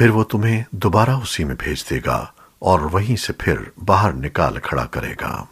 फिर वो तुम्हें दोबारा उसी में भेज देगा और वहीं से फिर बाहर निकाल खड़ा करेगा।